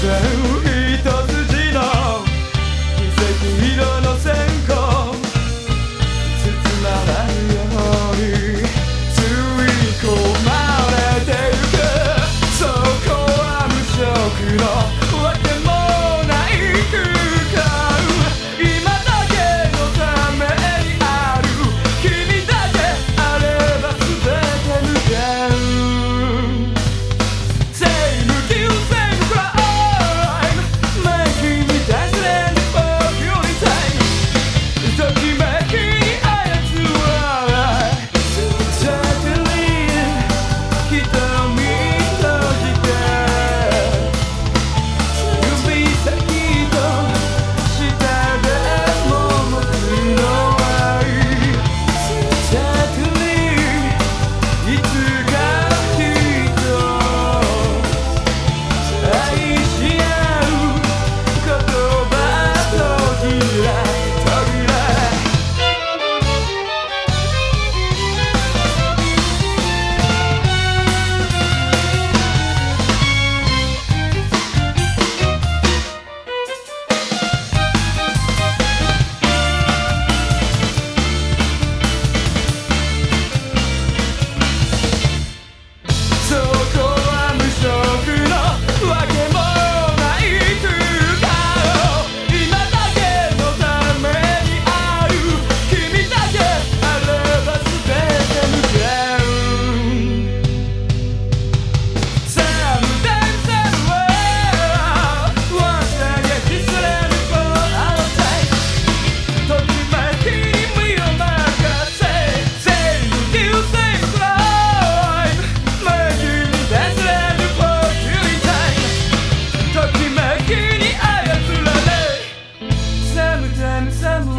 deserve and some